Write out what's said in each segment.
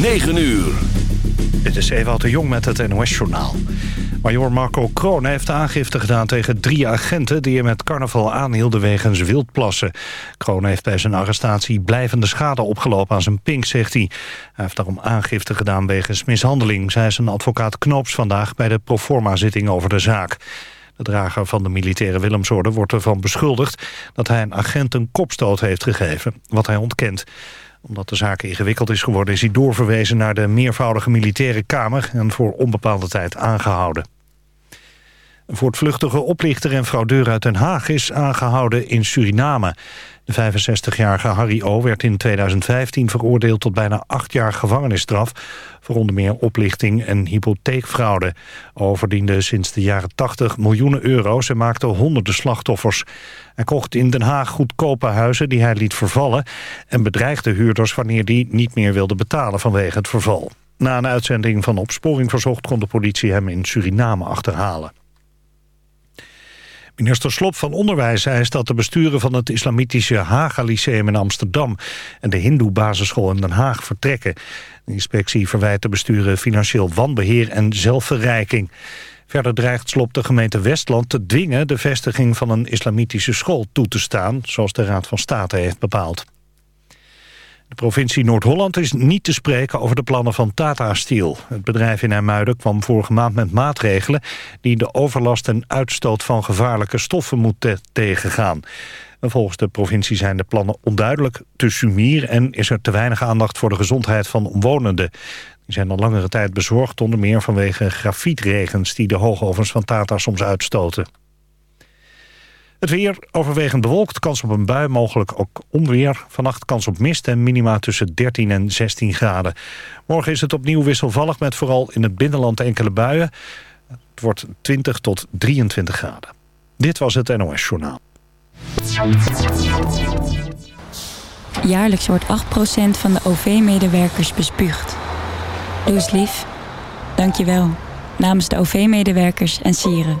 9 uur. Dit is Ewout de Jong met het NOS-journaal. Major Marco Kroon heeft aangifte gedaan tegen drie agenten... die hem met carnaval aanhielden wegens wildplassen. Kroon heeft bij zijn arrestatie blijvende schade opgelopen aan zijn pink, zegt hij. Hij heeft daarom aangifte gedaan wegens mishandeling... zei zijn advocaat Knoops vandaag bij de proforma-zitting over de zaak. De drager van de militaire Willemsorde wordt ervan beschuldigd... dat hij een agent een kopstoot heeft gegeven, wat hij ontkent omdat de zaak ingewikkeld is geworden... is hij doorverwezen naar de meervoudige militaire kamer... en voor onbepaalde tijd aangehouden. Een voortvluchtige oplichter en fraudeur uit Den Haag is aangehouden in Suriname. De 65-jarige Harry O. werd in 2015 veroordeeld tot bijna acht jaar gevangenisstraf... voor onder meer oplichting en hypotheekfraude. O. verdiende sinds de jaren 80 miljoenen euro's en maakte honderden slachtoffers. Hij kocht in Den Haag goedkope huizen die hij liet vervallen... en bedreigde huurders wanneer die niet meer wilden betalen vanwege het verval. Na een uitzending van Opsporing Verzocht kon de politie hem in Suriname achterhalen. Minister Slop van Onderwijs eist dat de besturen van het islamitische Haga Lyceum in Amsterdam en de Hindoe basisschool in Den Haag vertrekken. De inspectie verwijt de besturen financieel wanbeheer en zelfverrijking. Verder dreigt Slop de gemeente Westland te dwingen de vestiging van een islamitische school toe te staan, zoals de Raad van State heeft bepaald. De provincie Noord-Holland is niet te spreken over de plannen van Tata Steel. Het bedrijf in Hermuiden kwam vorige maand met maatregelen... die de overlast en uitstoot van gevaarlijke stoffen moeten tegengaan. volgens de provincie zijn de plannen onduidelijk, te sumier... en is er te weinig aandacht voor de gezondheid van omwonenden. Die zijn al langere tijd bezorgd, onder meer vanwege grafietregens... die de hoogovens van Tata soms uitstoten. Het weer overwegend bewolkt, kans op een bui, mogelijk ook onweer. Vannacht kans op mist en minima tussen 13 en 16 graden. Morgen is het opnieuw wisselvallig met vooral in het binnenland enkele buien. Het wordt 20 tot 23 graden. Dit was het NOS Journaal. Jaarlijks wordt 8% van de OV-medewerkers bespuugd. Doe lief. Dank je wel. Namens de OV-medewerkers en sieren.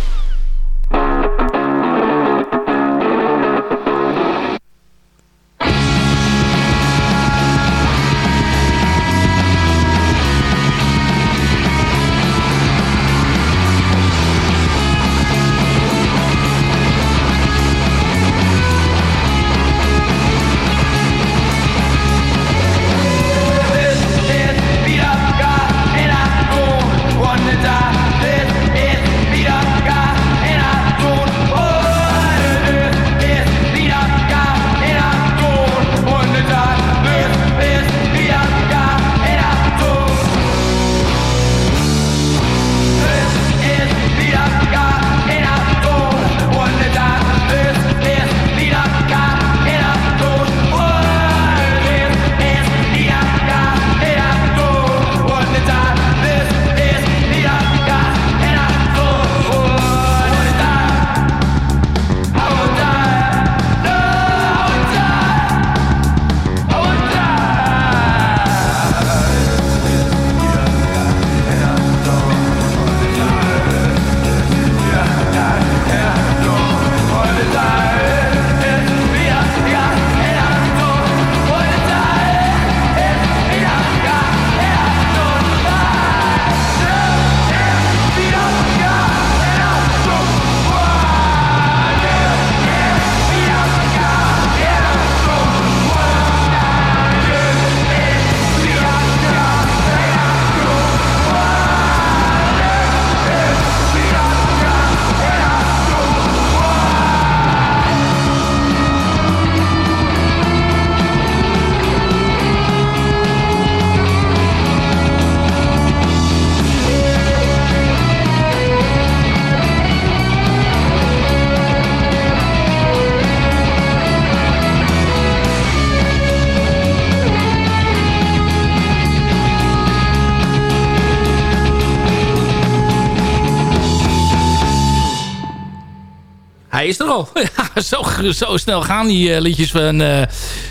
Zo, zo snel gaan die uh, liedjes van uh,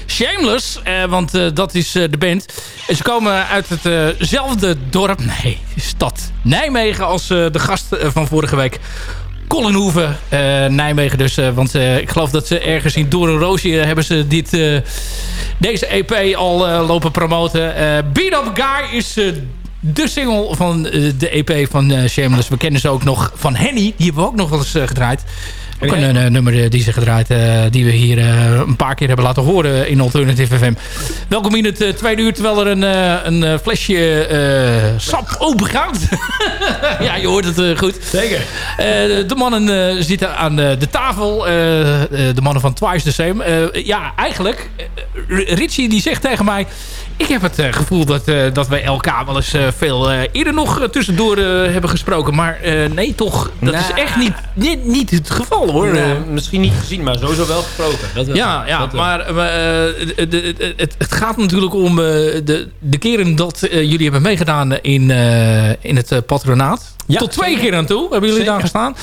Shameless. Uh, want dat is de band. En ze komen uit hetzelfde dorp, nee, stad Nijmegen... als de gast van vorige week. Colin Hoeven, Nijmegen dus. want ik geloof dat ze ergens in Door een Roosje hebben ze dit, deze EP al lopen promoten. Beat Up Guy is de single van de EP van Shameless. We kennen ze ook nog van Henny. Die hebben we ook nog wel eens gedraaid. Ook een, een, nummer eh, die ze gedraaid, uh, die we hier uh, een paar keer hebben laten horen in Alternative FM. Welkom in het tweede uur, terwijl er een, een flesje sap open gaat. ja, je hoort het goed. Zeker. de mannen zitten aan de tafel. de mannen van Twice the Same. ja, eigenlijk, Richie die zegt tegen mij... Ik heb het uh, gevoel dat, uh, dat wij elkaar wel eens uh, veel eerder nog tussendoor hebben gesproken. Maar nee, toch, dat is echt niet, niet, niet het geval hoor. Misschien niet gezien, maar sowieso wel gesproken. Dat wel. Ja, ja dat maar het, het, het, gaat natuurlijk om de, de keren dat jullie hebben meegedaan in, in het patronaat. Ja, Tot twee zeker. keer aan toe hebben jullie daar gestaan.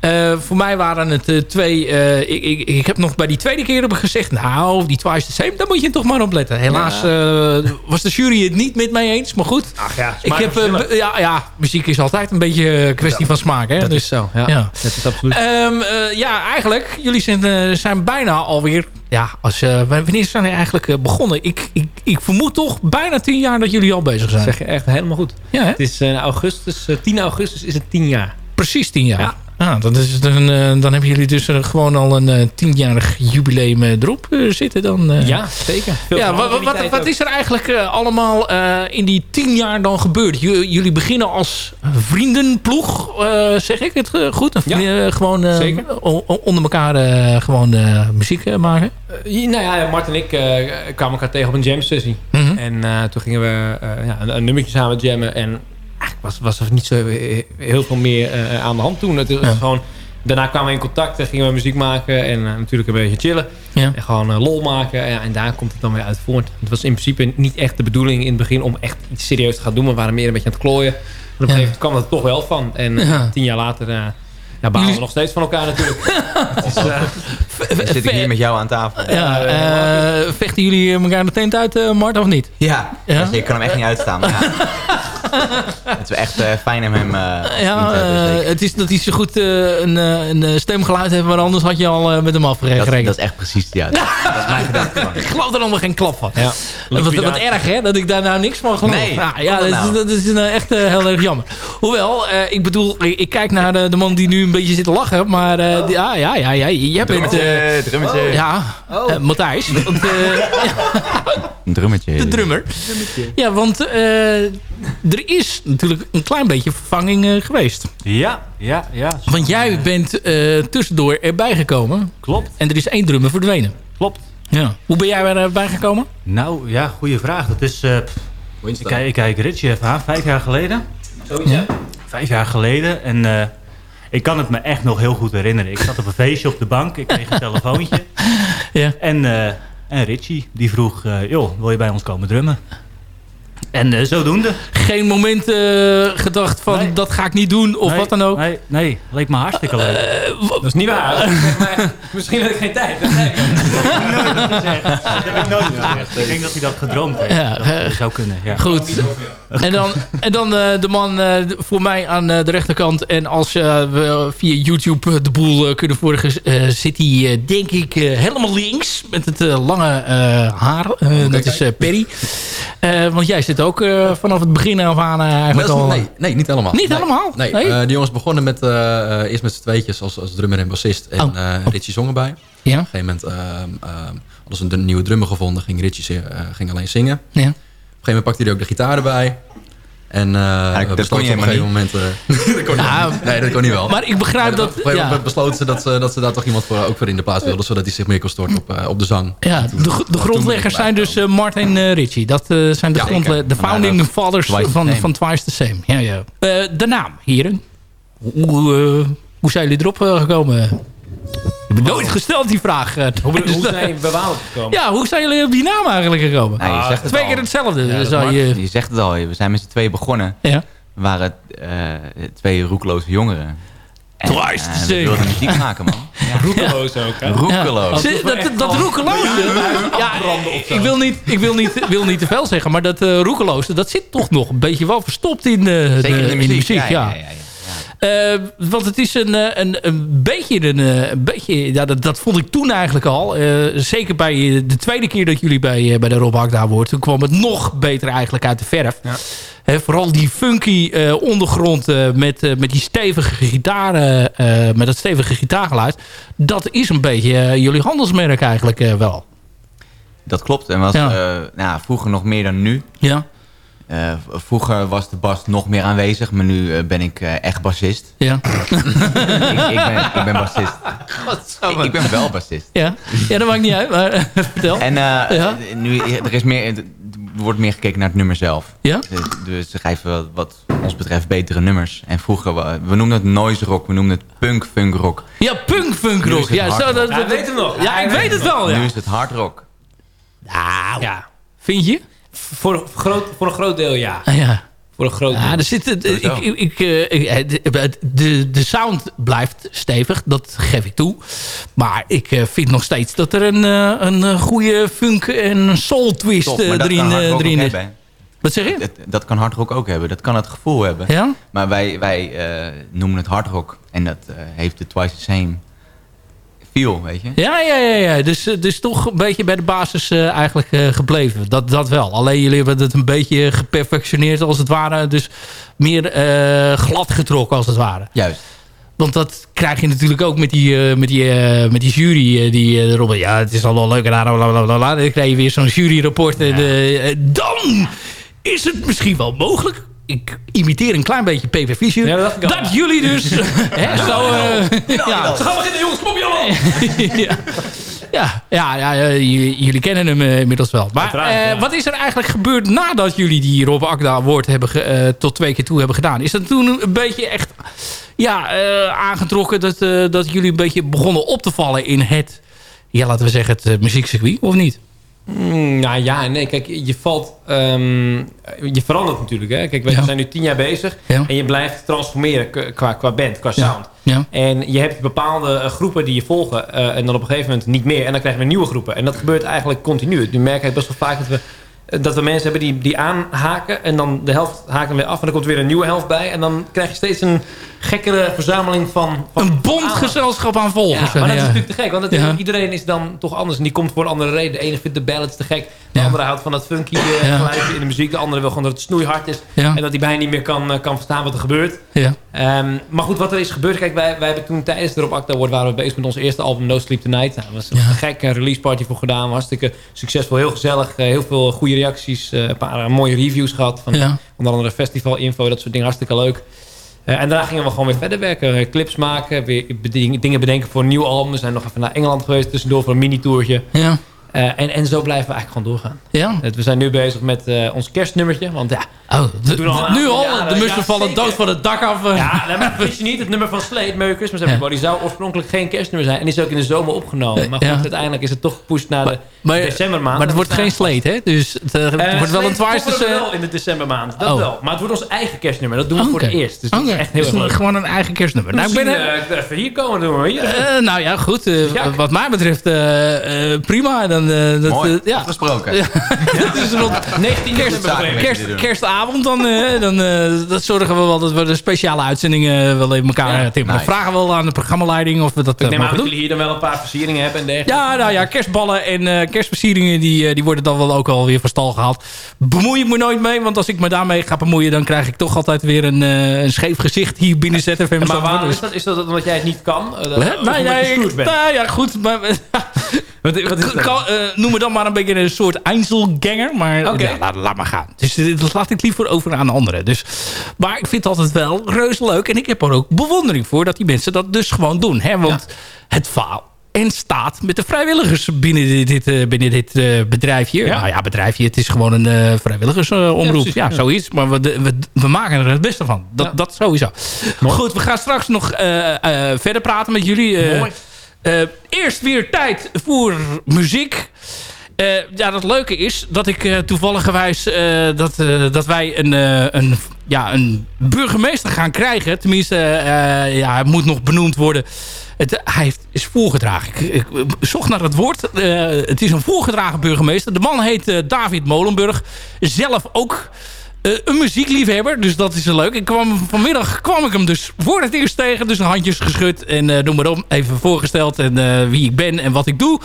Uh, voor mij waren het uh, twee... Uh, ik, ik, ik heb nog bij die tweede keer gezegd... Nou, die Twice the Same, daar moet je toch maar op letten. Helaas ja. was de jury het niet met mij eens. Maar goed. Ach ja, ik heb, ja, ja, muziek is altijd een beetje kwestie ja, van smaak. Hè? Dat dus, is zo. Ja, ja. dat is absoluut. Um, ja, eigenlijk. Jullie zijn, zijn bijna alweer... Ja, als, wanneer zijn jullie eigenlijk begonnen? Ik, ik, ik vermoed toch bijna tien jaar dat jullie al bezig zijn. Dat zeg je echt helemaal goed. Ja, Het is augustus, 10 augustus is het tien jaar. Precies tien jaar. Ja. Ah, dan, is dan, uh, dan hebben jullie dus gewoon al een uh, tienjarig jubileum erop zitten. Dan, ja, zeker. Ja, wat, wat, wat is er eigenlijk allemaal in die tien jaar dan gebeurd? Jullie beginnen als vriendenploeg, zeg ik het goed? Ja, gewoon onder elkaar gewoon muziek maken? nou ja, Mart en ik kwamen elkaar tegen op een jam sessie. -hmm. En toen gingen we ja, een, een nummertje samen jammen. En was, was er niet zo heel veel meer uh, aan de hand toen. Het was ja. gewoon, daarna kwamen we in contact en gingen we muziek maken. En uh, natuurlijk een beetje chillen. Ja. En gewoon uh, lol maken. En, en, daar komt het dan weer uit voort. Het was in principe niet echt de bedoeling in het begin om echt iets serieus te gaan doen. We waren meer een beetje aan het klooien. En op een gegeven moment kwam het toch wel van. En tien jaar later... Ja, balen we nog steeds van elkaar natuurlijk. uh, zit ik hier met jou aan tafel. Ja, uh, vechten jullie elkaar de tent uit, uh, Mart, of niet? Ja, ja? Dus ik kan hem echt niet uitstaan. Maar ja. het is echt uh, fijn om hem uh, ja, uh, het is dat hij zo goed een, een stemgeluid heeft, maar anders had je al met hem afgerekend. Dat, dat, is echt precies, ja. dat is mijn gedachte. ik geloof er allemaal geen klap van. Ja. Wat, wat, erg hè, dat ik daar nou niks van geloof. Nee, ja, ja dat, nou. dat, is, dat is echt heel erg jammer. Hoewel, ik bedoel, ik, ik kijk naar de, de, man die nu een beetje zit te lachen, maar oh. ja, ja, ja, ja, je bent... drummetje. Oh. Ja, oh. Matthijs. Een drummetje. De drummer. Ja, want er is natuurlijk een klein beetje vervanging uh, geweest. Ja, ja, ja. Want jij bent uh, tussendoor erbij gekomen. Klopt. En er is één drummer verdwenen. Klopt. Ja. Hoe ben jij erbij gekomen? Nou, ja, goede vraag. Dat is... Uh, ik, kijk, ik kijk Richie even aan. Vijf jaar geleden. Zoiets, ja. Vijf jaar geleden. En ik kan het me echt nog heel goed herinneren. Ik zat op een feestje op de bank. Ik kreeg een telefoontje. ja. En, en Richie, die vroeg... joh, wil je bij ons komen drummen? En uh, zodoende. Geen moment uh, gedacht van nee. dat ga ik niet doen of nee, wat dan ook? Nee, nee, leek me hartstikke leuk. Uh, dat is niet waar. maar, misschien had ik geen tijd. Dat, heb ik nooit gezegd. Ik denk dat hij dat gedroomd heeft. Ja, dat zou kunnen. Ja. Goed. En dan, en dan de man voor mij aan de rechterkant. En als we via YouTube de boel kunnen volgen... zit hij denk ik helemaal links. Met het lange haar. Okay, dat is Perry. want jij zit ook vanaf het begin af aan eigenlijk al... Nee, nee, niet helemaal. Niet nee. helemaal? Nee, nee? Die jongens begonnen met, eerst met z'n tweetjes als, als drummer en bassist. En oh. Richie zong erbij. Ja. Op een gegeven moment hadden ze een nieuwe drummer gevonden. Ging Richie ging alleen zingen. Ja. Op een gegeven moment pakte hij ook de gitaar erbij. En uh, ja, dat kon je op een gegeven moment... Dat kon nou, niet. Nee, dat kon niet wel. Maar ik begrijp dat... Op een gegeven moment besloten ze dat, ze dat ze daar toch iemand voor, ook voor in de plaats wilden. Zodat hij zich meer kon storten op, uh, op de zang. Ja, toen, de, de grondleggers zijn dus uh, Martin en Richie. Dat zijn de, ja, grondle de founding ja, fathers van, van Twice the Same. Ja, ja. de naam, heren. Hoe, hoe zijn jullie erop gekomen? Ik heb nooit gesteld die vraag. Uh, hoe, hoe zijn bij Walen gekomen? Ja, hoe zijn jullie op die naam eigenlijk gekomen? Nou, je zegt het Twee al. keer hetzelfde. Ja, zou je... je zegt het al. We zijn met z'n twee begonnen. Ja. We waren uh, twee roekeloze jongeren. Twice the same. We wilden muziek maken, man. Ja. Roekeloos ook, hè? Roekeloos. Ja. Dat, dat, roekeloze... Ja, ik wil niet, ik wil niet, wil niet te veel zeggen, maar dat uh, roekeloze, dat zit toch nog een beetje wel verstopt in, uh, de, in, de, in de muziek. muziek ja. Uh, want het is een, een, een beetje... Een, een beetje ja, dat, dat vond ik toen eigenlijk al. Uh, zeker bij de tweede keer dat jullie bij, bij de Rob Hakda hoort. Toen kwam het nog beter eigenlijk uit de verf. Ja. He, vooral die funky uh, ondergrond met, met die stevige gitaren... met dat stevige gitaargeluid. Dat is een beetje jullie handelsmerk eigenlijk wel. Dat klopt. En was ja. nou, vroeger nog meer dan nu. Ja. Uh, vroeger was de bas nog meer aanwezig, maar nu uh, ben ik uh, echt bassist. Ja. ik, ik, ben, ik ben bassist. Ik, ik, ben wel bassist. Ja, ja dat maakt niet uit, maar vertel. En ja. nu, er, is meer, er wordt meer gekeken naar het nummer zelf. Ja? Dus, dus ze geven wat ons betreft betere nummers. En vroeger, we noemden het noise rock, we noemden het punk funk rock. Ja, punk funk rock. Ja, zo, dat, dat, weet nog. Ja, ik weet het wel. Ja. Nu is het hard rock. Nou, ja. Vind je? Voor, voor, groot, voor een groot deel ja. Ah, ja. Voor een groot deel. Ja, er zit, ik, ik, ik, de, de sound blijft stevig, dat geef ik toe. Maar ik vind nog steeds dat er een, een goede funk en soul twist Top, erin, erin is. Wat zeg je? Dat, dat kan hardrock ook hebben. Dat kan het gevoel hebben. Ja? Maar wij, wij uh, noemen het hardrock. En dat uh, heeft de Twice the Same feel, weet je? Ja, ja, ja. ja. Dus, dus toch een beetje bij de basis uh, eigenlijk gebleven. Dat, dat wel. Alleen jullie hebben het een beetje geperfectioneerd als het ware. Dus meer glad getrokken als het ware. Juist. Want dat krijg je natuurlijk ook met die, uh, met die, uh, met die jury. Uh, die uh, Robert, ja, het is al wel leuk. En dan krijg je weer zo'n juryrapport. Ja. En dan is het misschien wel mogelijk ik imiteer een klein beetje PV Fischer. Ja, dat, dat jullie dus... hè, zo, ja. Ze gaan beginnen, jongens. Kom je ja. Ja, ja, ja, jullie kennen hem uh, inmiddels wel. Maar uh, ja. wat is er eigenlijk gebeurd nadat jullie die Rob Akda Award hebben uh, tot twee keer toe hebben gedaan? Is dat toen een beetje echt ja, aangetrokken dat, dat jullie een beetje begonnen op te vallen in het, ja, laten we zeggen, het muziekcircuit, of niet? Mm, nou ja, nee, kijk, je valt, um, je verandert natuurlijk. Hè? Kijk, we ja. zijn nu tien jaar bezig ja. en je blijft transformeren qua, qua band, qua sound. En je hebt bepaalde groepen die je volgen uh, en dan op een gegeven moment niet meer. En dan krijgen we nieuwe groepen. En dat gebeurt eigenlijk continu. Nu merk ik best wel vaak dat we dat we mensen hebben die, die aanhaken en dan de helft haken weer af en dan komt weer een nieuwe helft bij en dan krijg je steeds een gekkere verzameling van... van een bondgezelschap aan volgers. Ja, maar dat is natuurlijk te gek, want ja. iedereen is dan toch anders en die komt voor een andere reden. De ene vindt de ballads te gek, de ja. andere houdt van dat funky uh, geluidje in de muziek, de andere wil gewoon dat het snoeihard is en dat hij bijna niet meer kan, uh, kan verstaan wat er gebeurt. Ja. Um, maar goed, wat er is gebeurd, kijk, wij, wij hebben toen tijdens de Rob Acta Award waren we bezig met ons eerste album No Sleep Tonight. Nou, was een gekke release party voor gedaan, hartstikke succesvol, heel gezellig, heel veel goede reacties, een paar mooie reviews gehad van onder andere festival info, dat soort dingen, hartstikke leuk. Uh, en daarna gingen we gewoon weer verder werken. Clips maken, weer dingen bedenken voor een nieuw album. We zijn nog even naar Engeland geweest tussendoor voor een mini-tourtje. Ja. Uh, en, en zo blijven we eigenlijk gewoon doorgaan. Ja. We zijn nu bezig met uh, ons kerstnummertje. Want ja, oh, de, de, al nu al, ja, de mussen ja, vallen dood van het dak af. Ja, nee, maar wist je niet, het nummer van Slade, Merry Christmas Everybody, ja. zou oorspronkelijk geen kerstnummer zijn. En is ook in de zomer opgenomen. Maar goed, uiteindelijk is het toch gepusht naar de maar, decembermaand. Maar het wordt geen Slade, hè? Dus het wordt wel een. Dus, wel in de decembermaand, dat oh. wel. Maar het wordt ons eigen kerstnummer. Dat doen we okay. voor het eerst. Dus dat is echt heel dus leuk. Gewoon een eigen kerstnummer. Nou, ik ben even hier komen doen. Hier. Nou ja, goed. Wat mij betreft prima. Dan, dat, ja. afgesproken. Ja. Het is rond 19 kerst, kerst, kerstavond. Dan, uh, dan uh, dat zorgen we wel dat we de speciale uitzendingen wel in elkaar ja. Nice. vragen we wel aan de programmaleiding of we dat Ik neem aan dat jullie hier dan wel een paar versieringen hebben en dergelijke. Ja, nou ja, kerstballen en uh, kerstversieringen die, die worden dan wel ook alweer van stal gehaald. Bemoei ik me nooit mee, want als ik me daarmee ga bemoeien... dan krijg ik toch altijd weer een, een scheef gezicht hier binnen ZFM. Ja, maar waarom is dat? Is dat omdat jij het niet kan? nee, nee, ik, nou ja, goed. Maar, wat, wat is kan, noem me dan maar een beetje een soort Einzelganger. Maar okay. ja, laat, laat, maar gaan. Dus dat laat ik liever over aan anderen. Dus, maar ik vind het altijd wel reuze leuk. En ik heb er ook bewondering voor dat die mensen dat dus gewoon doen. Hè? Want ja. het faal en staat met de vrijwilligers binnen dit, dit, binnen dit uh, bedrijfje. Ja. Nou ja, bedrijfje, het is gewoon een uh, vrijwilligersomroep. Uh, ja, ja, zoiets. Maar we, we, we, maken er het beste van. Dat, ja. dat sowieso. Mooi. Goed, we gaan straks nog verder praten met jullie. Mooi. Eerst weer tijd voor muziek. Uh, ja, het leuke is dat ik uh, toevalligerwijs uh, dat, dat wij een, een ja, een burgemeester gaan krijgen. Tenminste, ja, hij moet nog benoemd worden. Het, hij heeft, is voorgedragen. Ik, ik, zocht naar het woord. het is een voorgedragen burgemeester. De man heet David Molenburg. Zelf ook een muziekliefhebber. Dus dat is leuk. Ik kwam, vanmiddag kwam ik hem dus voor het eerst tegen. Dus handjes geschud en uh, noem maar op. Even voorgesteld en wie ik ben en wat ik doe.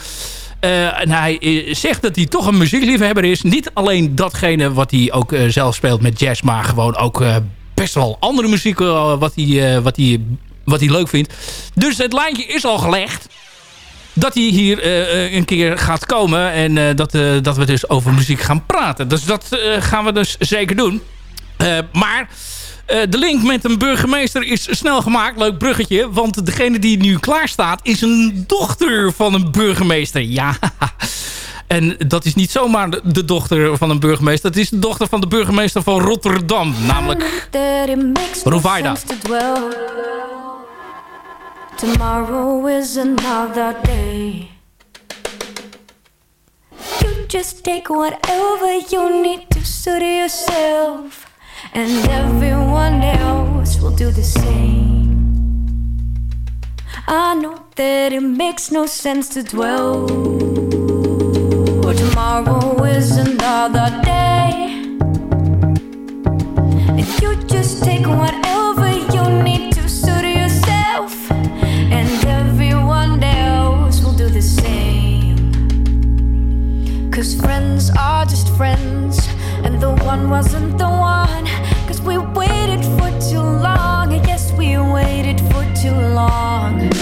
En hij eh, zegt dat hij toch een muziekliefhebber is. Niet alleen datgene wat hij ook zelf speelt met jazz... maar gewoon ook best wel andere muziek wat, hij, wat, hij, wat hij leuk vindt. Dus het lijntje is al gelegd dat hij hier een keer gaat komen. En dat, dat we dus over muziek gaan praten. Dus dat gaan we dus zeker doen. maar de link met een burgemeester is snel gemaakt. Leuk bruggetje. Want degene die nu klaar staat is een dochter van een burgemeester. Ja. En dat is niet zomaar de dochter van een burgemeester. Het is de dochter van de burgemeester van Rotterdam. Namelijk Rovaida. Tomorrow is another day. You just take whatever you need to suit yourself. and everyone else will do the same. I know that it makes no sense to dwell. Tomorrow is another day. And you just take whatever are just friends, and the one wasn't the one Cause we waited for too long. Yes, we waited for too long.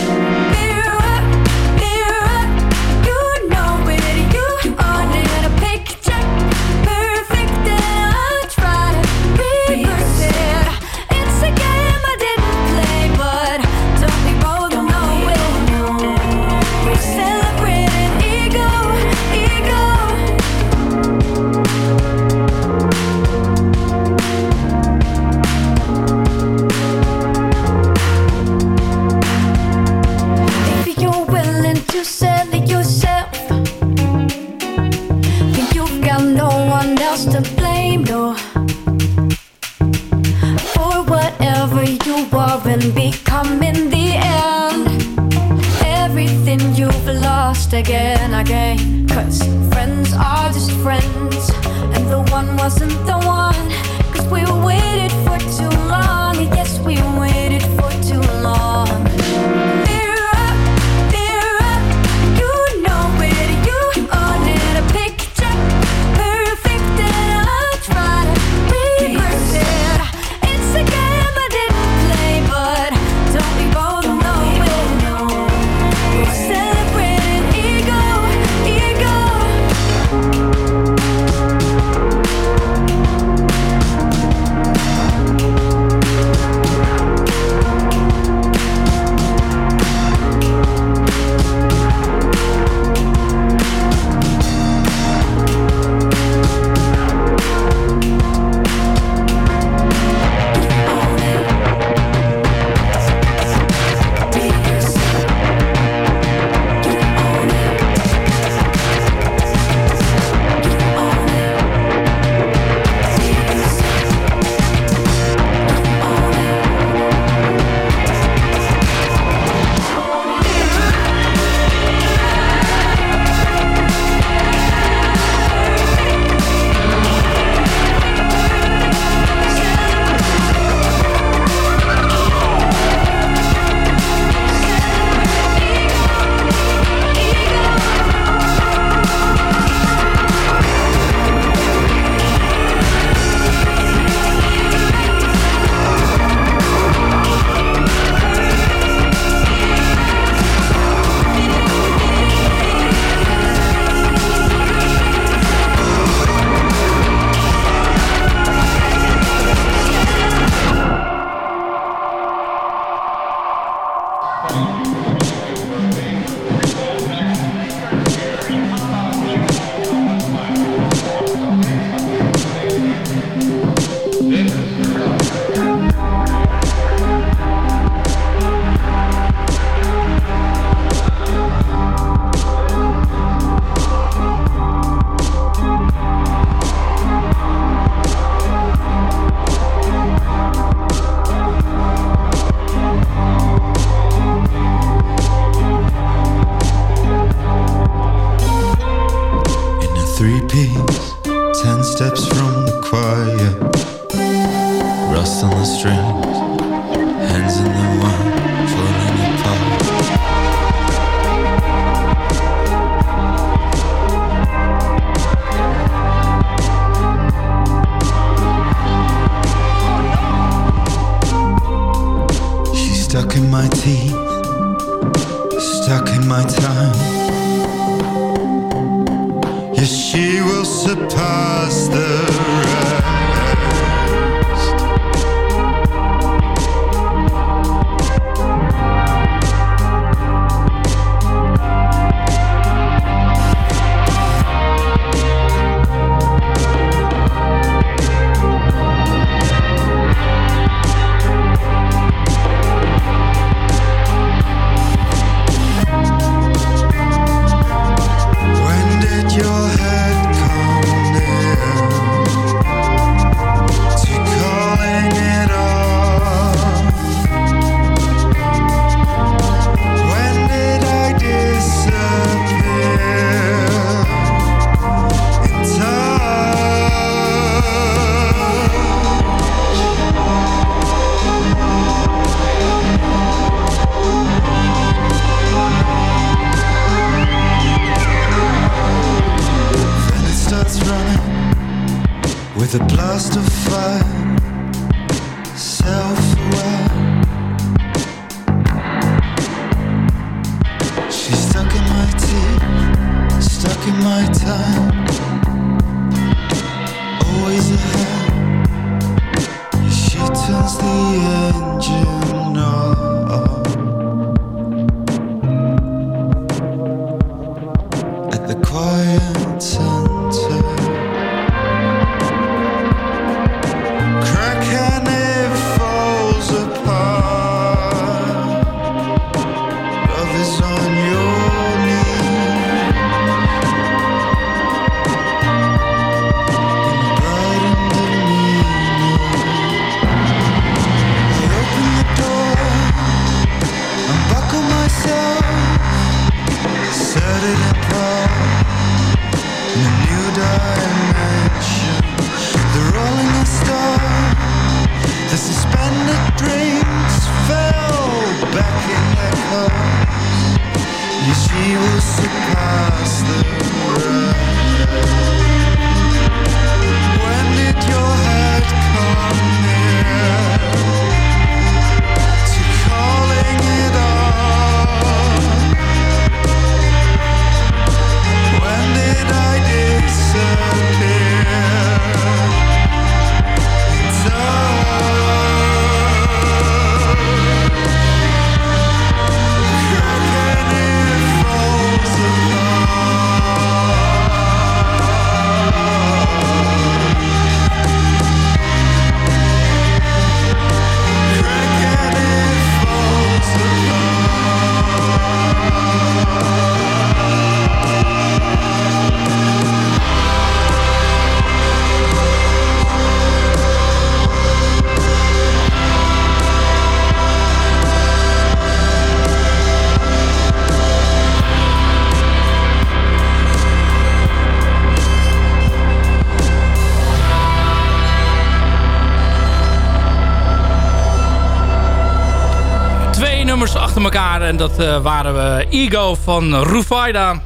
En dat uh, waren we Ego van Rufaida.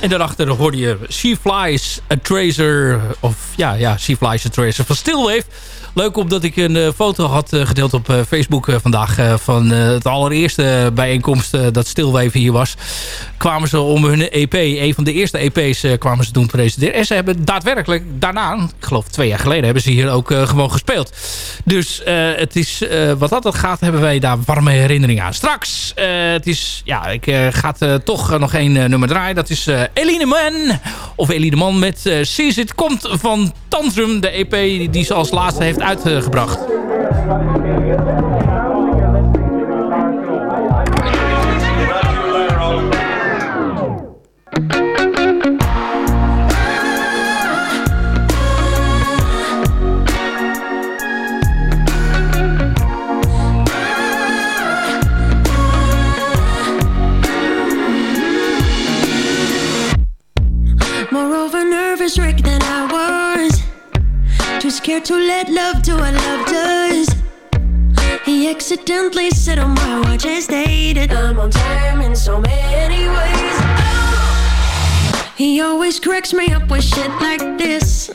En daarachter hoorde je She Flies a Tracer. Of ja, ja She Flies a Tracer van Stillwave. Leuk omdat ik een uh, foto had uh, gedeeld op Facebook vandaag... van het allereerste bijeenkomst dat Stillwave hier was. Kwamen ze om hun EP, een van de eerste EP's, kwamen ze doen presenteren. En ze hebben daadwerkelijk daarna, ik geloof twee jaar geleden... hebben ze hier ook gewoon gespeeld. Dus het is, wat dat gaat, hebben wij daar warme herinneringen aan. Straks, het is, ja, ik ga toch nog één nummer draaien. Dat is Eline Man, of Eline Man met uh, It. Komt van Tantrum, de EP die ze als laatste heeft uitgebracht. Wreck than I was Too scared to let love do what love does. He accidentally said on my watch I stated I'm on time in so many ways. Oh. He always cracks me up with shit like this.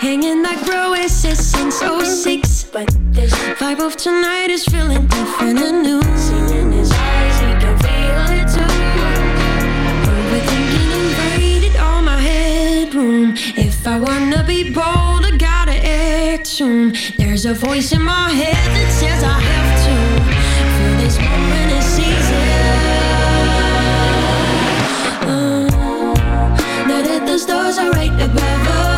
Hanging like bro since 06 But this vibe of tonight is feeling different and new If I wanna be bold, I gotta act soon. There's a voice in my head that says I have to. Feel this moment is season uh, Now that the stars are right above us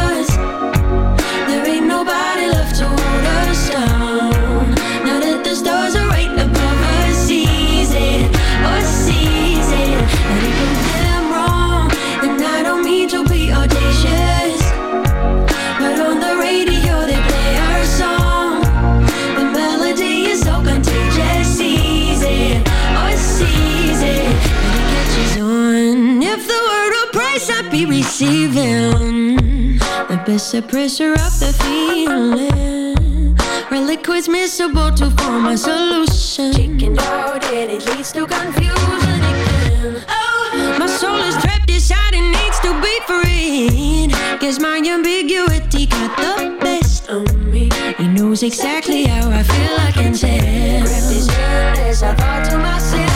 Best suppressor of the feeling. Reliquids miscible to form a solution. Chicken out and it leads to confusion again. Oh, my soul is trapped inside and needs to be freed. Guess my ambiguity got the best of me. He knows exactly how I feel, I can tell. Grabbed his hand as I thought to to myself.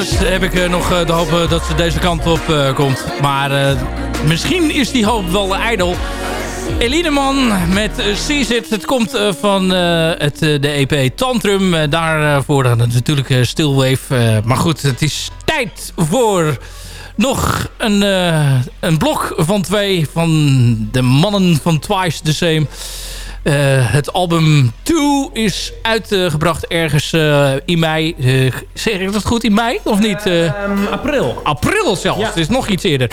Ergens heb ik eh, nog eh, de hoop eh, dat ze deze kant op komt. Maar misschien is die hoop wel ijdel. Elineman met uh, Sees It. Het komt van het, de EP Tantrum. Uh, daarvoor uh, natuurlijk Stillwave. maar goed, het is tijd voor nog een, een blok van twee van de mannen van Twice the Same. Uh, het album 2 is uitgebracht ergens uh, in mei. Uh, zeg ik dat goed? In mei of niet? Um, april. April zelfs. Ja. Het is nog iets eerder.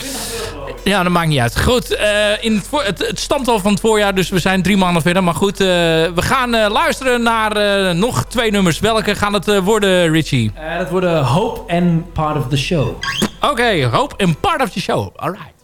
Ja, dat maakt niet uit. Goed, in het, het, het, stamt al van het voorjaar, dus we zijn drie maanden verder. Maar goed, we gaan luisteren naar nog twee nummers. Welke gaan het worden, Richie? dat worden Hope en Part of the Show. Oké, okay, Hope en Part of the Show. Alright.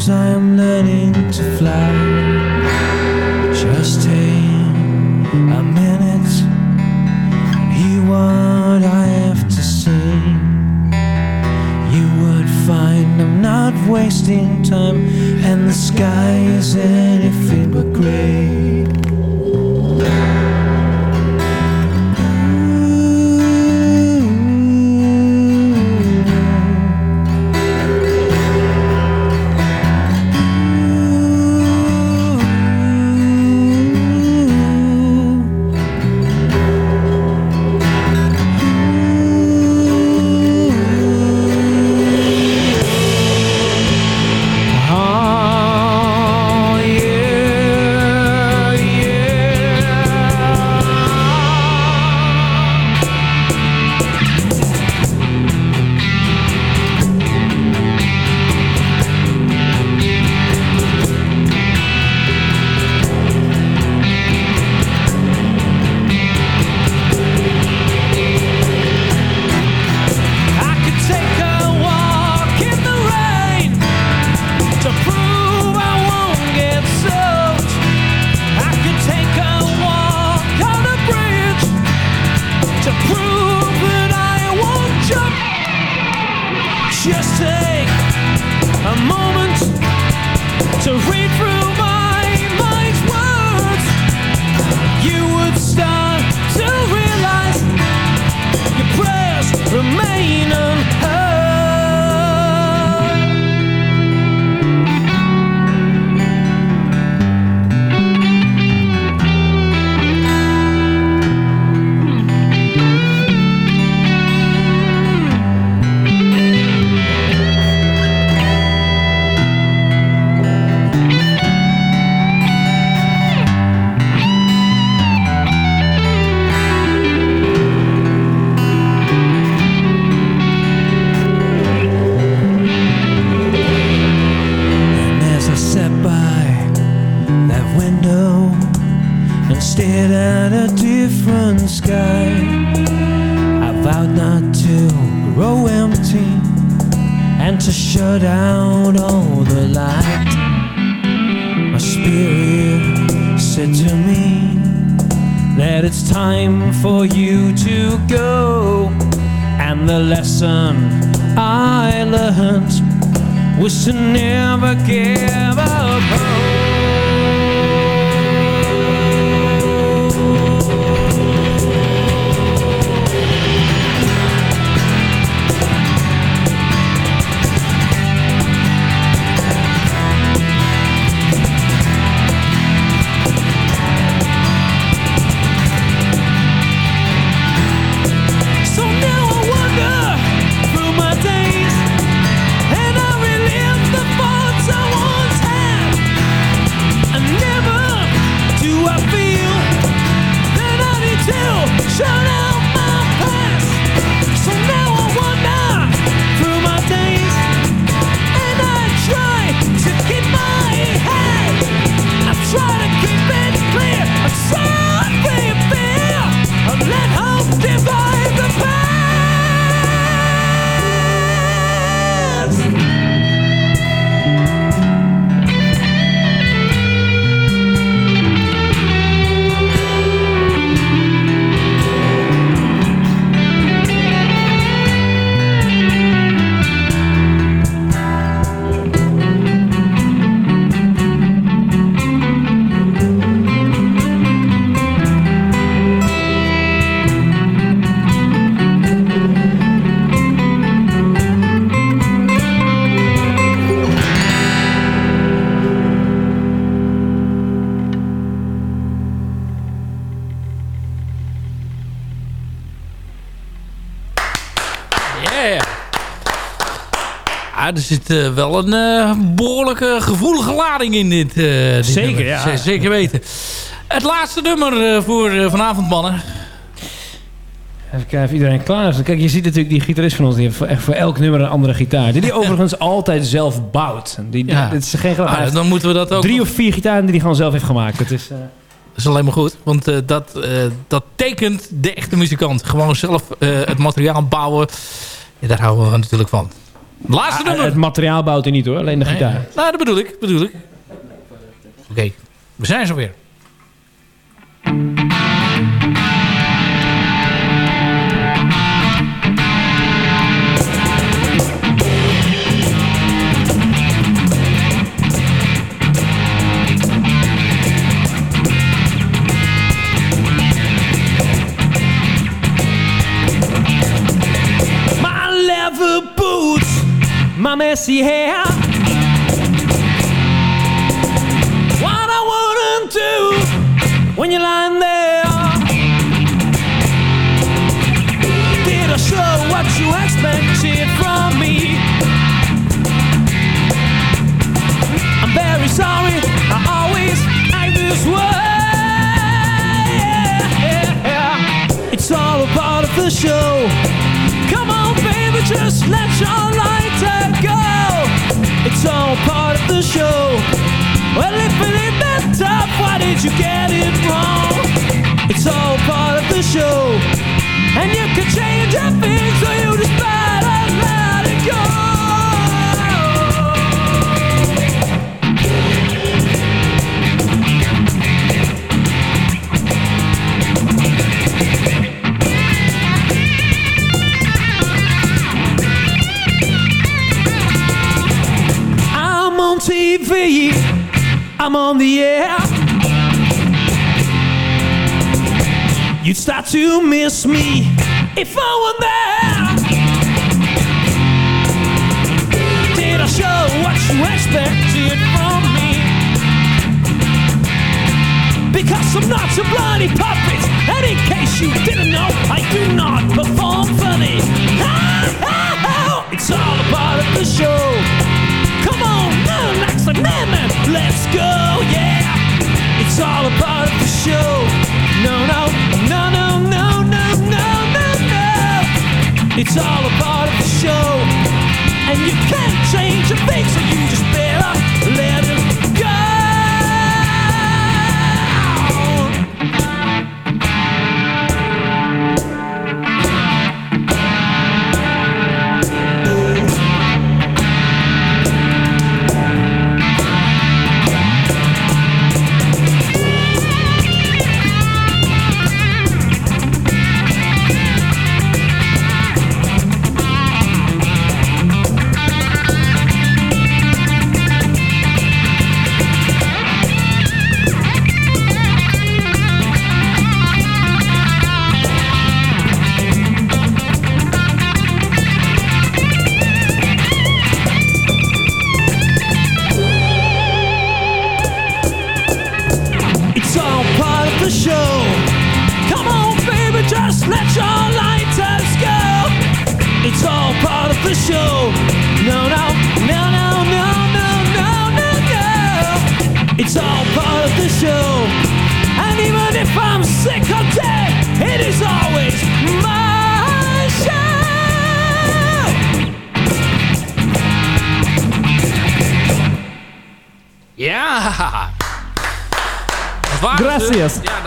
times I am learning to fly. Just take a minute and hear what I have to say. You would find I'm not wasting time, and the sky is anything but gray. Wish I never get. Ja, er zit eh, wel een eh, behoorlijke gevoelige lading in dit. eh, dit Zeker, nummer. ja. Zeker weten. Het laatste nummer voor vanavond, mannen. Even kijken of iedereen klaar is. Kijk, je ziet natuurlijk die gitarist van ons. Die heeft voor, echt voor elk nummer een andere gitaar. Die die overigens altijd zelf bouwt. Die, die- Ja. dit is geen grap. Ah, dan moeten we dat ook... Drie of vier gitaren die hij gewoon zelf heeft gemaakt. Dat is... Dat is alleen maar goed. Want dat, dat tekent de echte muzikant. Gewoon zelf het materiaal bouwen. Ja, daar houden we natuurlijk van. Laatste ah, nummer. het materiaal bouwt hij niet hoor. Alleen de Nee. gitaar. Nou, dat bedoel ik. Bedoel ik. Oké, we zijn zo weer. My messy hair. What I wouldn't do when you're lying there. Did I show what you expected from me? I'm very sorry, I always act this way. It's all a part of the show. Come on, baby, just let your show. Well, if it ain't that tough, why did you get it wrong? It's all part of the show. And you can change everything, so you just I'm on the air. You'd start to miss me if I were there. Did I show what you expected from me? Because I'm not your bloody puppet. And in case you didn't know, I do not perform funny. It's all a part of the show. Come on, amendment, let's go, yeah. It's all a part of the show. No, no, no, no, no, no, no, no, no. It's all a part of the show. And you can't change a thing, so you just better let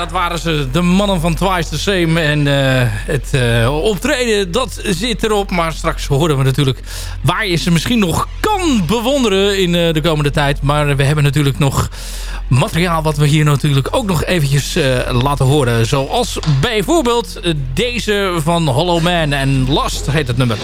dat waren ze, de mannen van Twice the Same. En eh, het eh, optreden, dat zit erop. Maar straks horen we natuurlijk waar je ze misschien nog kan bewonderen in eh, de komende tijd. Maar we hebben natuurlijk nog materiaal wat we hier natuurlijk ook nog eventjes laten horen. Zoals bijvoorbeeld deze van Hollow Man en Last heet het nummer.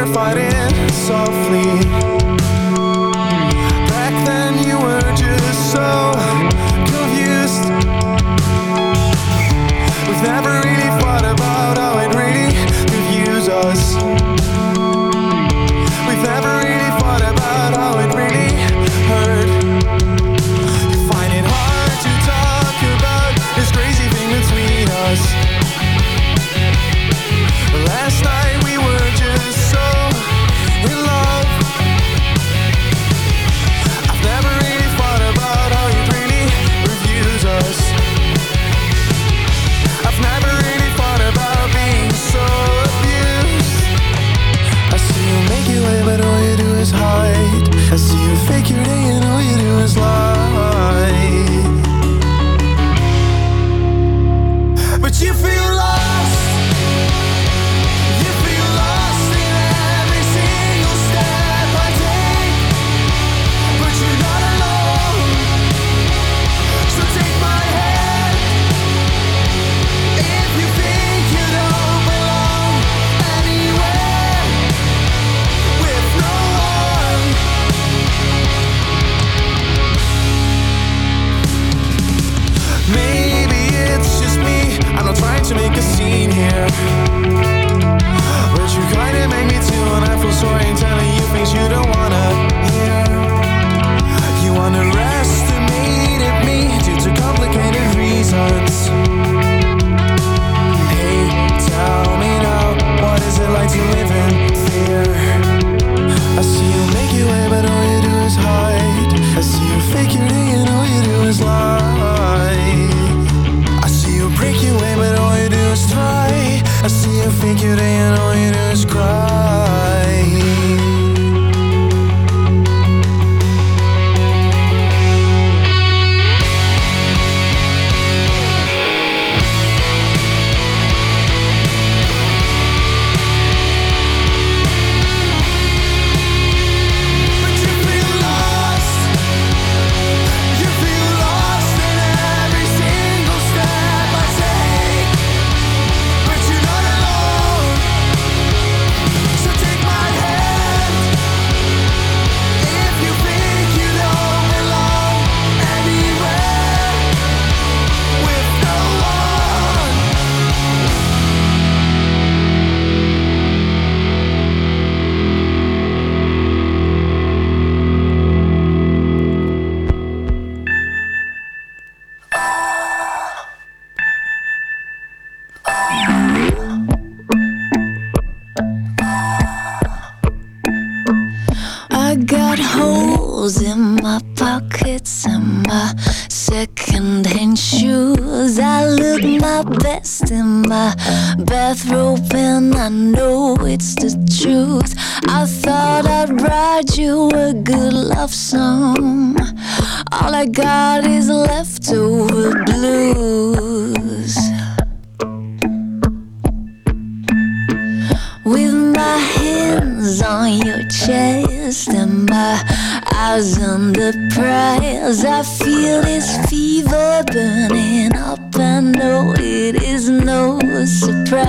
we're fighting softly. I see you fake it, and all you do is lie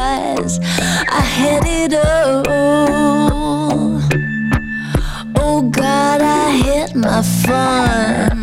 surprise. I had it all. Oh God, I had my fun.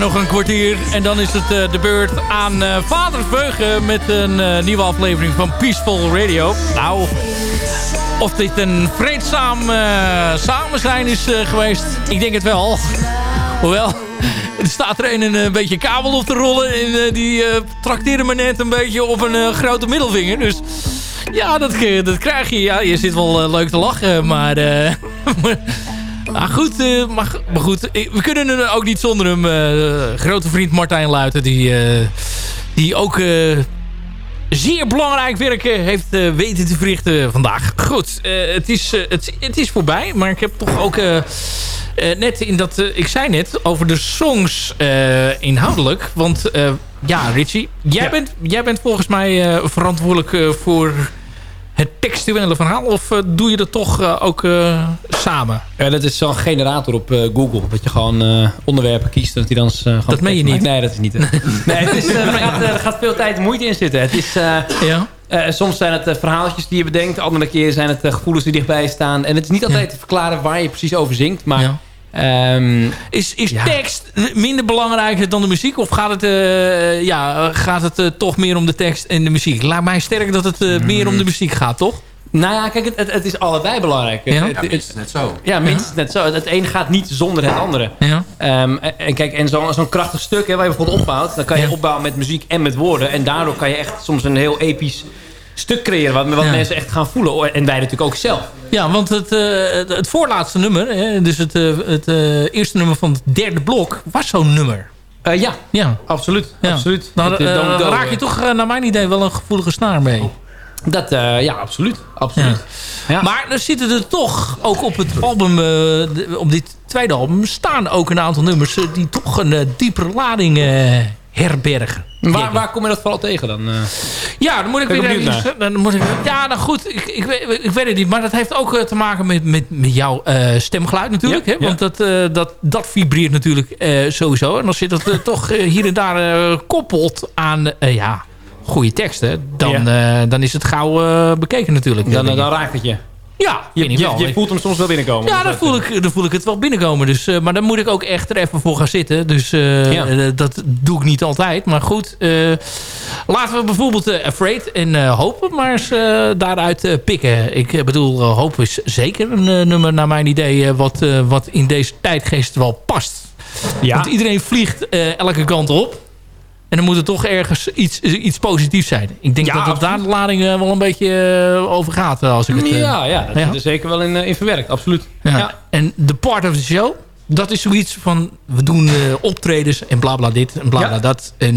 Nog een kwartier en dan is het eh, de beurt aan eh Vader Veugen met een eh, nieuwe aflevering van Peaceful Radio. Nou, of dit een vreedzaam samen zijn is geweest, ik denk het wel. Hoewel, er staat er een, een beetje kabel op te rollen en die trakteerde me net een beetje op een grote middelvinger. Dus ja, dat, dat krijg je. Ja, je zit wel leuk te lachen, maar... eh, Nou goed, maar, maar goed, eh, we kunnen er ook niet zonder hem. eh, grote vriend Martijn Luiten, die, die ook zeer belangrijk werk heeft weten te verrichten vandaag. Goed, het, is, het, het is voorbij, maar ik heb toch ook net in dat... ik zei net over de songs inhoudelijk, want ja, Richie, jij, Bent, jij bent volgens mij verantwoordelijk voor het textuele verhaal? Of eh, doe je dat toch eh, ook eh, samen? Ja, dat is zo'n generator op Google. Dat je gewoon onderwerpen kiest. en Dat, die dan, gewoon Dat meen je niet? Nee, dat is niet. nee, het is, er, gaat, er gaat veel tijd en moeite in zitten. Het is, Ja? soms zijn het verhaaltjes die je bedenkt. Andere keer zijn het gevoelens die dichtbij staan. En het is niet altijd te verklaren waar je precies over zingt. Maar Ja. Ehm, Is, is Ja. tekst minder belangrijk dan de muziek? Of gaat het, eh, ja, gaat het eh, toch meer om de tekst en de muziek? Laat mij sterk dat het eh, meer om de muziek gaat, toch? nou ja, kijk, het, het, het is allebei belangrijk. Ja? Het, Ja, minstens net zo. ja, minstens net zo. Het een gaat niet zonder het andere. Ja. Ehm, en, en kijk, en zo'n zo'n krachtig stuk hè, waar je bijvoorbeeld opbouwt... dan kan je Ja. opbouwen met muziek en met woorden. En daardoor kan je echt soms een heel episch stuk creëren... wat, wat Ja. mensen echt gaan voelen. Oh, En wij natuurlijk ook zelf. Ja, want het, eh, het, het voorlaatste nummer, hè, dus het, eh, het eh, eerste nummer van het derde blok, was zo'n nummer. Ja, Ja. absoluut. Ja. absoluut. Nou, raak je toch naar mijn idee wel een gevoelige snaar mee. Dat, eh, ja, absoluut. absoluut. Ja. Maar er zitten er toch ook op het album, op dit tweede album, staan ook een aantal nummers die toch een diepere lading herbergen. Waar, waar kom je dat vooral tegen dan? eh? Ja, dan moet ik weer even- dan moet ik, Ja, nou goed, ik, ik, weet, ik weet het niet. Maar dat heeft ook eh, te maken met, met, met jouw eh, stemgeluid natuurlijk. Ja, hè? ja. Want dat, dat, dat vibreert natuurlijk sowieso. En als je dat toch hier en daar koppelt aan ja, goede teksten... Dan, dan is het gauw bekeken natuurlijk. Dan, dan raakt het je. Ja, Je, je, voelt hem soms wel binnenkomen. Ja, Dus dan dat- voel, ik, dan voel ik het wel binnenkomen. Dus, eh, maar dan moet ik ook echt er even voor gaan zitten. Dus eh, Ja. eh, dat doe ik niet altijd. Maar goed, eh, laten we bijvoorbeeld eh, Afraid en eh, Hopen maar eens eh, daaruit eh, pikken. Ik eh, bedoel, eh, Hoop is zeker een eh, nummer naar mijn idee... eh, wat, eh, wat in deze tijdgeest wel past. Ja. Want iedereen vliegt eh, elke kant op. En dan moet er toch ergens iets, iets positiefs zijn. Ik denk Ja, dat het daar de lading wel een beetje eh, over gaat. eh, Als ik het, eh, ja, ja, dat ja. zit er zeker wel in, in verwerkt. Absoluut. ja. Ja. En de part of the show, dat is zoiets van... we doen optredens en bla bla dit en bla bla Ja. dat. En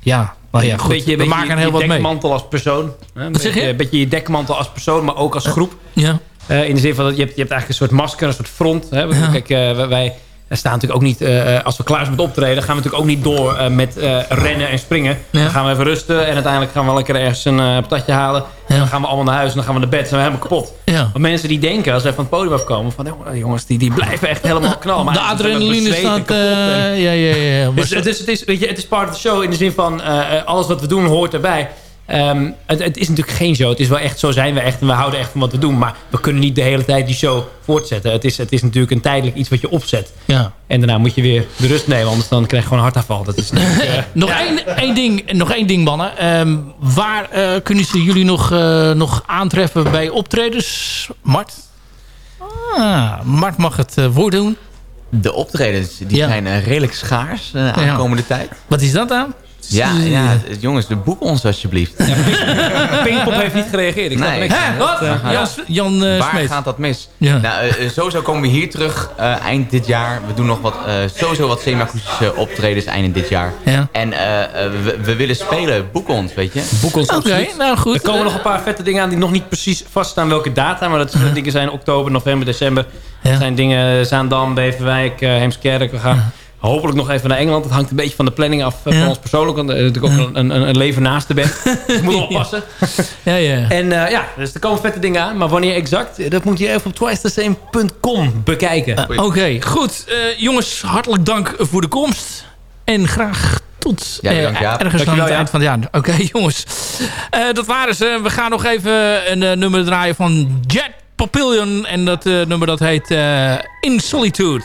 ja, nou ja, goed. beetje, we beetje maken je, heel wat mee. dekmantel als persoon. Hè? Een beetje, je? Een beetje je dekmantel als persoon, maar ook als groep. Ja. In de zin van, dat je hebt, je hebt eigenlijk een soort masker, een soort front. Hè? Kijk, wij- staan natuurlijk ook niet... eh, als we klaar zijn met optreden, gaan we natuurlijk ook niet door eh, met eh, rennen en springen. Ja. Dan gaan we even rusten en uiteindelijk gaan we lekker ergens een eh, patatje halen. En dan gaan we allemaal naar huis en dan gaan we naar bed. Zijn we helemaal kapot. Ja. Want mensen die denken, als wij van het podium afkomen... van "Oh, jongens, die, die blijven echt helemaal knallen. Maar De adrenaline staat... en- eh, ja, ja, ja. Maar dus, dus het, is, weet je, het is part of the show in de zin van eh, eh, alles wat we doen hoort erbij. Ehm, het, het is natuurlijk geen show. Het is wel echt, zo zijn we echt en we houden echt van wat we doen. Maar we kunnen niet de hele tijd die show voortzetten. Het is, het is natuurlijk een tijdelijk iets wat je opzet. ja. En daarna moet je weer de rust nemen, anders dan krijg je gewoon een hartaanval. Dat is eh, Nog, één, één ding, nog één ding, mannen. Ehm, waar eh, kunnen ze jullie nog, eh, nog aantreffen bij optredens? Mart? Ah, Mart mag het woord doen. De optredens die Ja. zijn redelijk schaars Ja. aankomende tijd. Wat is dat dan? Ja, ja, jongens, de boek ons alsjeblieft. Pinkpop heeft niet gereageerd. Ik snap Nee. niks Hè, van. wat? Eh, Jan, Jan eh, Waar Smeet. gaat dat mis? Ja. Nou, eh, sowieso komen we hier terug eh, eind dit jaar. We doen nog wat, eh, sowieso wat semi-akoestische optredens eind dit jaar. Ja. En we, we willen spelen. Boek ons, weet je. boek ons Oké, nou goed. Er komen nog een paar vette dingen aan die nog niet precies vaststaan welke data. Maar dat zullen dingen zijn oktober, november, december. Ja. Dat zijn dingen Zaandam, Beverwijk, Heemskerk. We gaan hopelijk nog even naar Engeland. Het hangt een beetje van de planning af eh, Ja. van ons persoonlijk. Want er is natuurlijk ook een, een, een leven naast de band. Dus je moet oppassen. Ja, ja. En eh, ja, dus er komen vette dingen aan. Maar wanneer exact, eh, dat moet je even op twicethesame.com bekijken. Oké, goed. Eh, jongens, hartelijk dank voor de komst. En graag tot Ja, eh, bedankt, Jaap. ergens aan Dankjewel, het eind van het jaar. Oké, jongens. Eh, dat waren ze. We gaan nog even een eh, nummer draaien van Jet Papillion. En dat eh, nummer dat heet eh, In Solitude.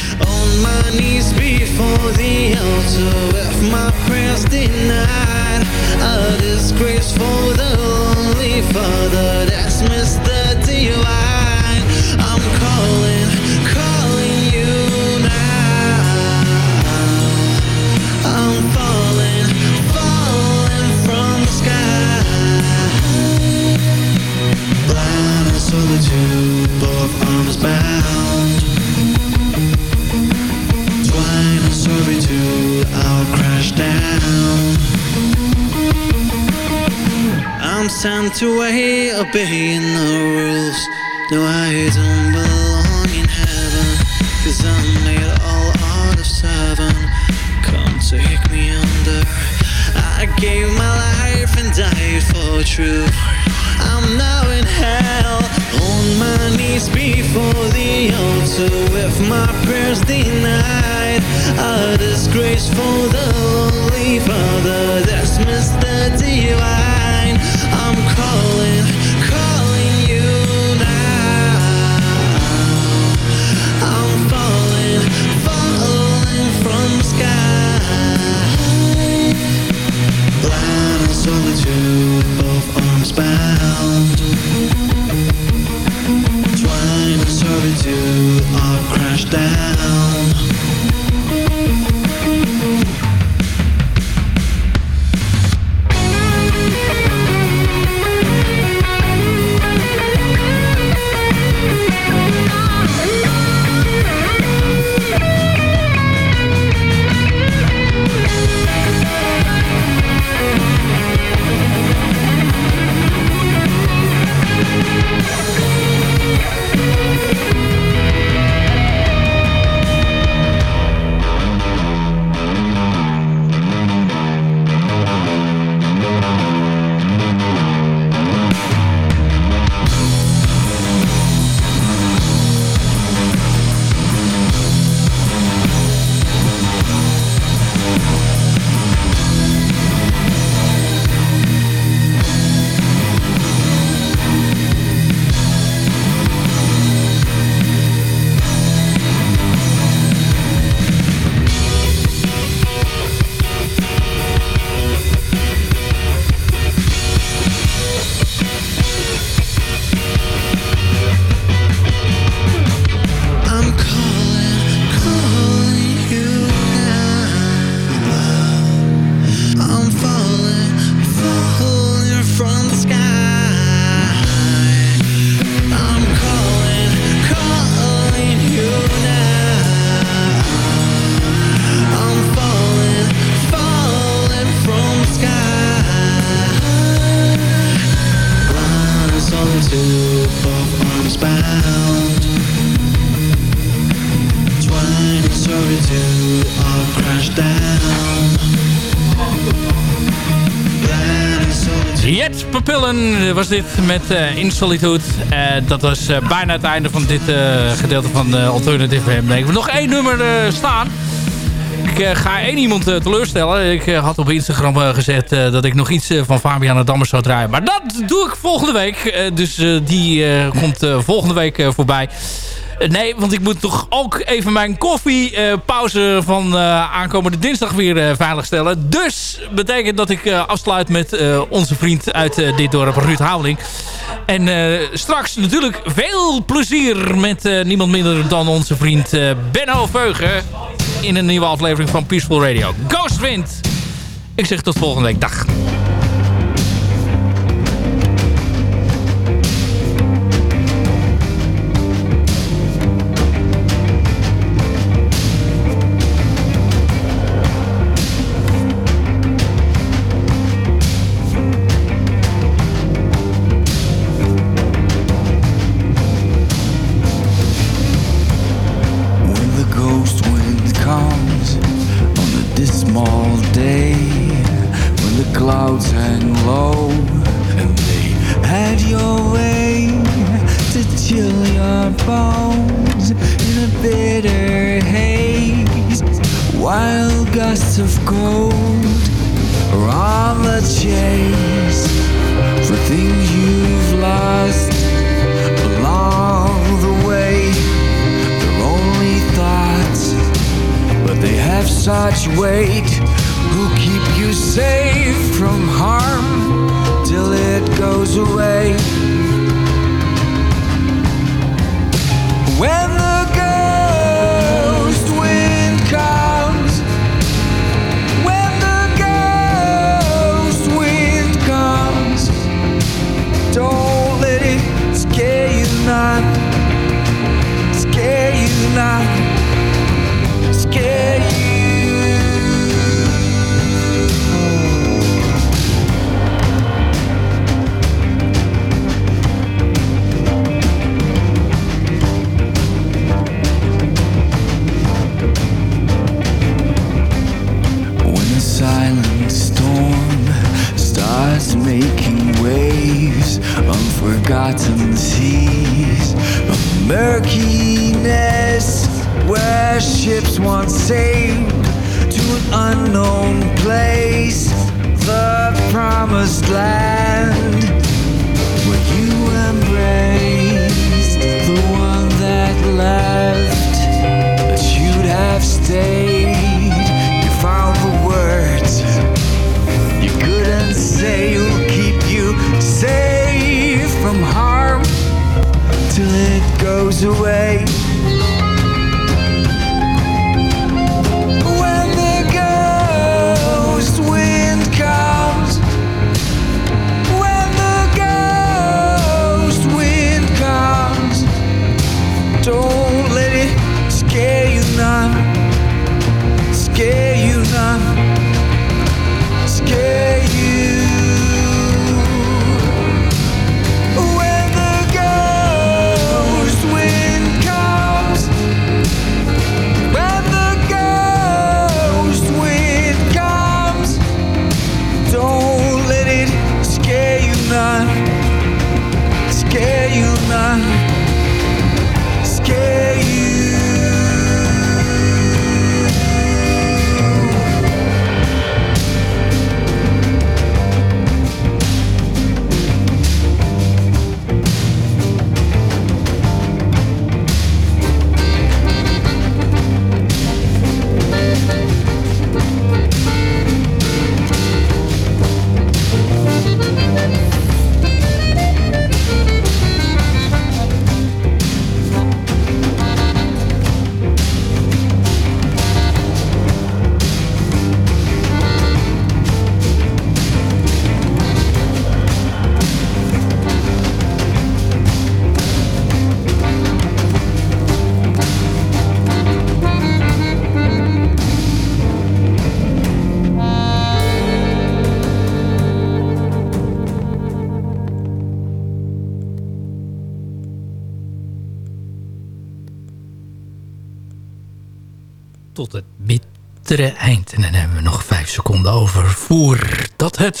On my knees before the altar my prayers denied. A disgrace for the lonely father I'm calling, calling you now. I'm falling, falling from the sky. Blind both arms bound I'm sent away, obeying the rules. No, I don't belong in heaven? Cause I'm made all out of seven. Come take me under. I gave my life and died for truth my knees before the altar With my prayers denied. A disgrace for the lonely father. Dismiss the divine. Papillen was dit met Insolitude. Eh, dat was eh, bijna het einde van dit gedeelte van Alternative FM. Ik heb nog één nummer staan. Ik ga één iemand teleurstellen. Ik had op Instagram gezet dat ik nog iets van Fabiana Dammers zou draaien. Maar dat doe ik volgende week. Dus die komt volgende week voorbij. Eh, Nee, want ik moet toch ook even mijn koffiepauze van eh, aankomende dinsdag weer eh, veiligstellen. Dus betekent dat ik eh, afsluit met eh, onze vriend uit eh, dit dorp, Ruud Houweling. En eh, straks natuurlijk veel plezier met eh, niemand minder dan onze vriend eh, Benno Veugen. In een nieuwe aflevering van Peaceful Radio. Ghostwind! Ik zeg tot volgende week. Dag. wait.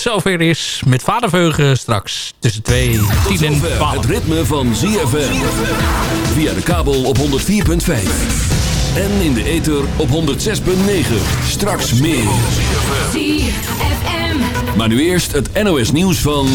zover is met Vaderveugen straks tussen 2, en Het ritme van ZFM. Via de kabel op 104.5. En in de ether op 106.9. Straks meer. ZFM. Maar nu eerst het NOS nieuws van...